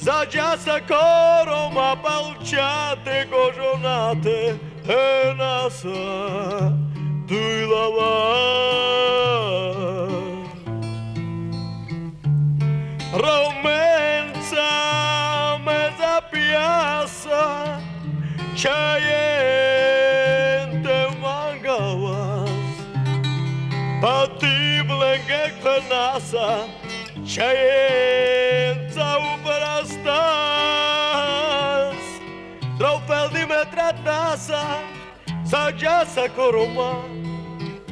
За часа корома полчати кожонати Енаса Дуйлава Роменца меза п'яса Чаєнте мангалас Патибленге квенаса Чаєнте estás Trau fel de metra tasa Sau geasa coroma